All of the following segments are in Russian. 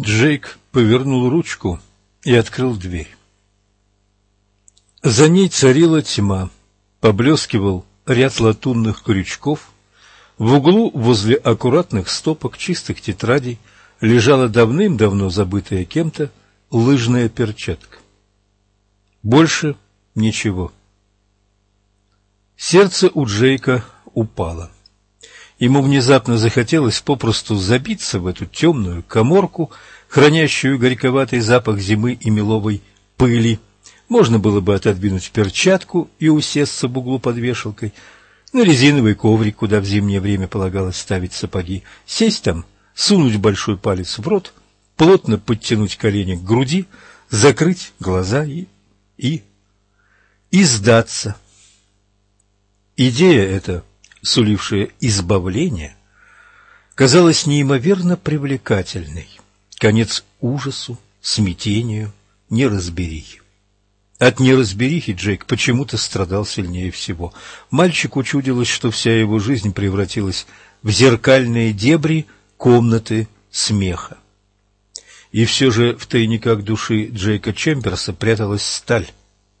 Джейк повернул ручку и открыл дверь. За ней царила тьма, поблескивал ряд латунных крючков. В углу возле аккуратных стопок чистых тетрадей лежала давным-давно забытая кем-то лыжная перчатка. Больше ничего. Сердце у Джейка упало. Ему внезапно захотелось попросту забиться в эту темную коморку, хранящую горьковатый запах зимы и меловой пыли. Можно было бы отодвинуть перчатку и усесться в углу под вешалкой, на резиновый коврик, куда в зимнее время полагалось ставить сапоги, сесть там, сунуть большой палец в рот, плотно подтянуть колени к груди, закрыть глаза и... и... и сдаться. Идея эта сулившая избавление, казалась неимоверно привлекательной. Конец ужасу, смятению, неразберихе. От неразберихи Джейк почему-то страдал сильнее всего. Мальчику чудилось, что вся его жизнь превратилась в зеркальные дебри комнаты смеха. И все же в тайниках души Джейка Чемберса пряталась сталь.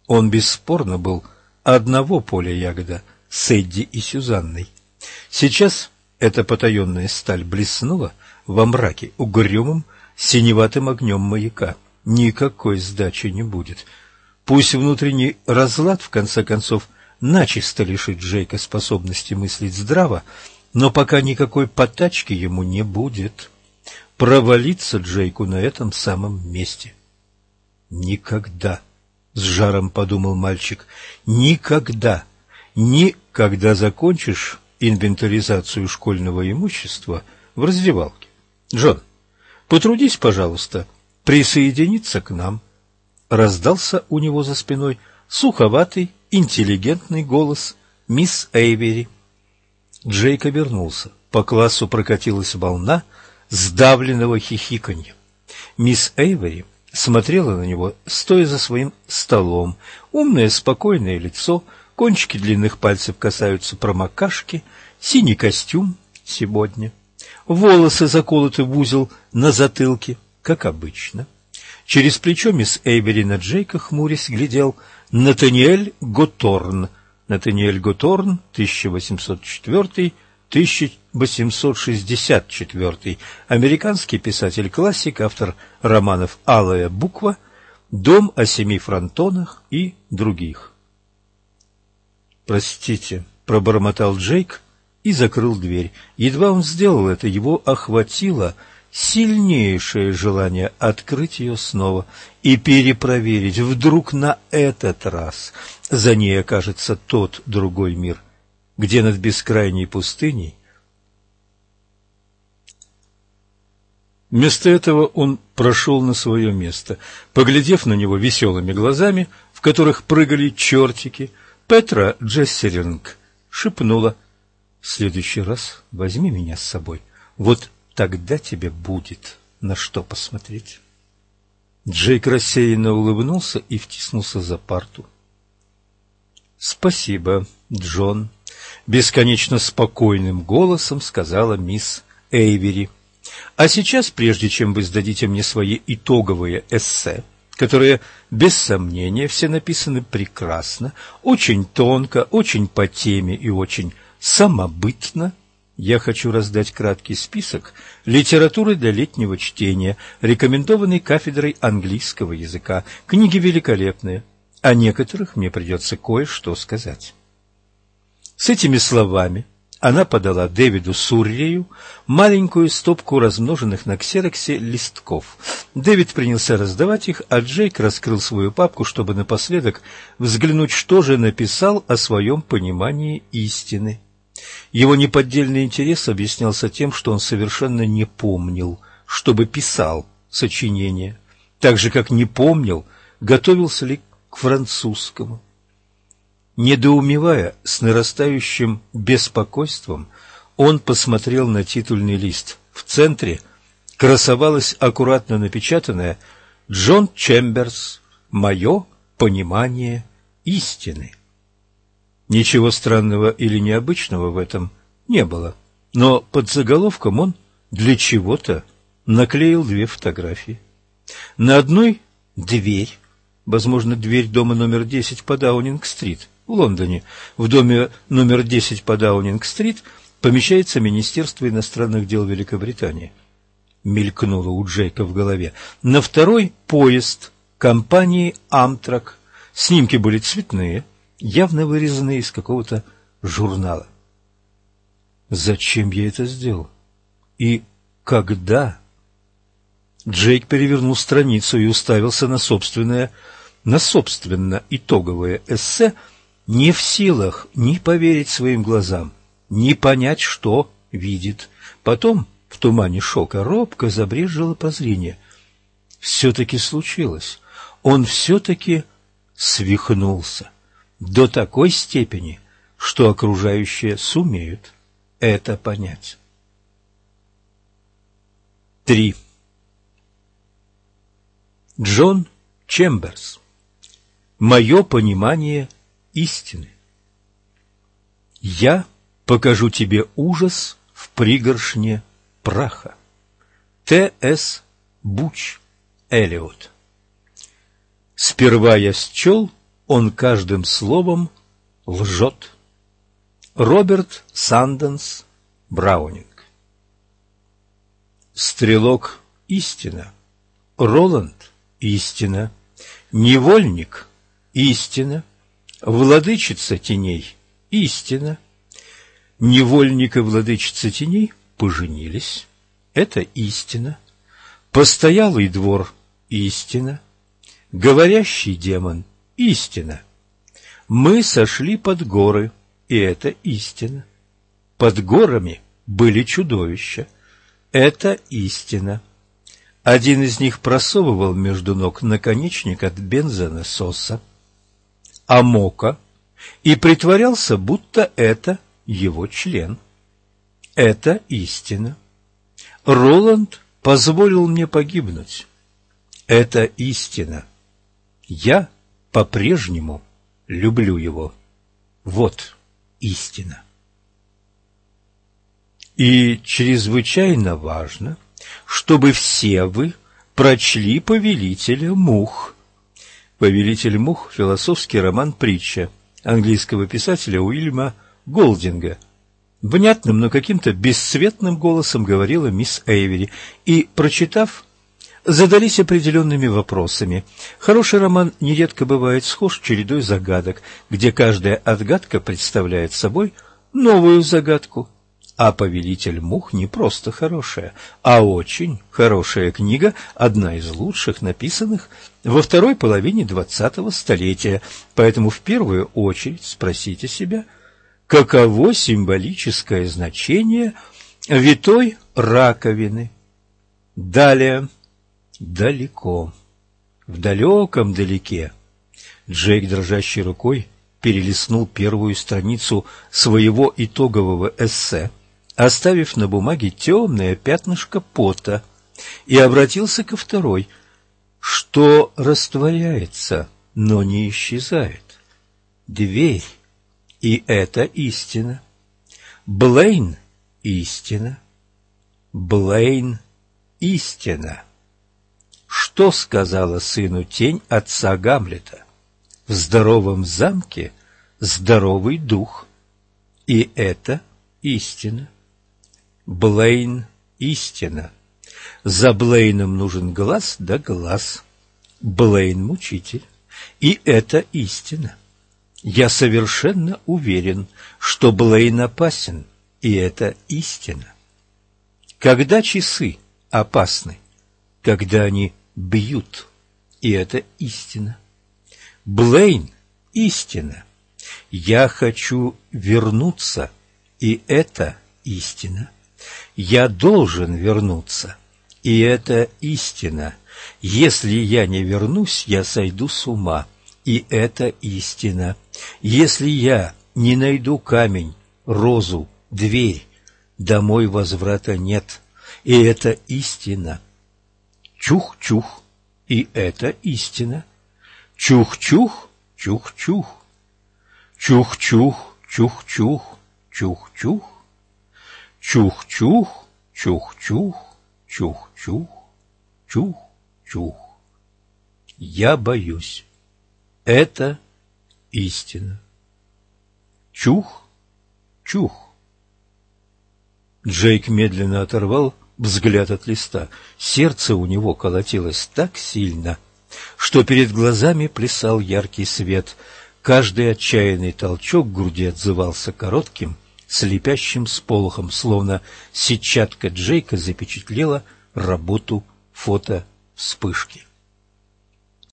Он бесспорно был одного поля ягода — с Эдди и Сюзанной. Сейчас эта потаенная сталь блеснула во мраке угрюмым синеватым огнем маяка. Никакой сдачи не будет. Пусть внутренний разлад, в конце концов, начисто лишит Джейка способности мыслить здраво, но пока никакой потачки ему не будет. Провалиться Джейку на этом самом месте. Никогда, — с жаром подумал мальчик, — никогда ни когда закончишь инвентаризацию школьного имущества в раздевалке. Джон, потрудись, пожалуйста, присоединиться к нам. Раздался у него за спиной суховатый, интеллигентный голос мисс Эйвери. Джейк обернулся. По классу прокатилась волна сдавленного хихиканья. Мисс Эйвери смотрела на него, стоя за своим столом. Умное, спокойное лицо — Кончики длинных пальцев касаются промокашки, синий костюм сегодня. Волосы заколоты в узел на затылке, как обычно. Через плечо мисс Эйвери на Джейка хмурясь глядел Натаниэль Готорн. Натаниэль Готорн, 1804-1864, американский писатель-классик, автор романов «Алая буква», «Дом о семи фронтонах» и других. «Простите», — пробормотал Джейк и закрыл дверь. Едва он сделал это, его охватило сильнейшее желание открыть ее снова и перепроверить. Вдруг на этот раз за ней окажется тот другой мир, где над бескрайней пустыней Вместо этого он прошел на свое место, поглядев на него веселыми глазами, в которых прыгали чертики, Петра Джессеринг шепнула, «В следующий раз возьми меня с собой, вот тогда тебе будет на что посмотреть». Джейк рассеянно улыбнулся и втиснулся за парту. «Спасибо, Джон», — бесконечно спокойным голосом сказала мисс Эйвери. «А сейчас, прежде чем вы сдадите мне свои итоговые эссе, которые, без сомнения, все написаны прекрасно, очень тонко, очень по теме и очень самобытно. Я хочу раздать краткий список литературы для летнего чтения, рекомендованной кафедрой английского языка. Книги великолепные, о некоторых мне придется кое-что сказать. С этими словами она подала Дэвиду Суррею маленькую стопку размноженных на ксероксе листков. Дэвид принялся раздавать их, а Джейк раскрыл свою папку, чтобы напоследок взглянуть, что же написал о своем понимании истины. Его неподдельный интерес объяснялся тем, что он совершенно не помнил, чтобы писал сочинение, так же, как не помнил, готовился ли к французскому. Недоумевая с нарастающим беспокойством, он посмотрел на титульный лист. В центре красовалось аккуратно напечатанное «Джон Чемберс. Мое понимание истины». Ничего странного или необычного в этом не было, но под заголовком он для чего-то наклеил две фотографии. На одной дверь, возможно, дверь дома номер 10 по Даунинг-стрит в Лондоне. В доме номер 10 по Даунинг-стрит помещается Министерство иностранных дел Великобритании. Мелькнуло у Джейка в голове. На второй поезд компании «Амтрак». Снимки были цветные, явно вырезанные из какого-то журнала. Зачем я это сделал? И когда? Джейк перевернул страницу и уставился на собственное, на собственно итоговое эссе, не в силах ни поверить своим глазам, ни понять, что видит. Потом в тумане шока робко забрежило прозрение. Все-таки случилось. Он все-таки свихнулся до такой степени, что окружающие сумеют это понять. Три. Джон Чемберс. Мое понимание истины. Я покажу тебе ужас в пригоршне праха. Т.С. Буч Элиот. Сперва я счел, он каждым словом лжет. Роберт Санденс Браунинг. Стрелок – истина. Роланд истина, невольник – истина, владычица теней – истина. Невольник и владычица теней поженились – это истина. Постоялый двор – истина. Говорящий демон – истина. Мы сошли под горы, и это истина. Под горами были чудовища – это истина. Один из них просовывал между ног наконечник от бензонасоса, амока, и притворялся, будто это его член. Это истина. Роланд позволил мне погибнуть. Это истина. Я по-прежнему люблю его. Вот истина. И чрезвычайно важно – чтобы все вы прочли «Повелителя мух». «Повелитель мух» – философский роман-притча английского писателя Уильяма Голдинга. Внятным, но каким-то бесцветным голосом говорила мисс Эйвери, и, прочитав, задались определенными вопросами. Хороший роман нередко бывает схож чередой загадок, где каждая отгадка представляет собой новую загадку – а «Повелитель мух» не просто хорошая, а очень хорошая книга, одна из лучших, написанных во второй половине двадцатого столетия. Поэтому в первую очередь спросите себя, каково символическое значение витой раковины. Далее, далеко, в далеком далеке, Джейк, дрожащей рукой, перелистнул первую страницу своего итогового эссе – оставив на бумаге темное пятнышко пота, и обратился ко второй, что растворяется, но не исчезает. Дверь, и это истина. Блейн — истина. Блейн — истина. Что сказала сыну тень отца Гамлета? В здоровом замке здоровый дух, и это истина. Блейн – истина. За Блейном нужен глаз да глаз. Блейн – мучитель. И это истина. Я совершенно уверен, что Блейн опасен, и это истина. Когда часы опасны? Когда они бьют, и это истина. Блейн – истина. Я хочу вернуться, и это истина. Я должен вернуться, и это истина. Если я не вернусь, я сойду с ума, и это истина. Если я не найду камень, розу, дверь, домой возврата нет, и это истина. Чух-чух, и это истина. Чух-чух, чух-чух. Чух-чух, чух-чух, чух-чух. Чух-чух, чух-чух, чух-чух, чух-чух. Я боюсь. Это истина. Чух, чух. Джейк медленно оторвал взгляд от листа. Сердце у него колотилось так сильно, что перед глазами плясал яркий свет. Каждый отчаянный толчок в груди отзывался коротким, слепящим сполохом, словно сетчатка Джейка запечатлела работу фото вспышки.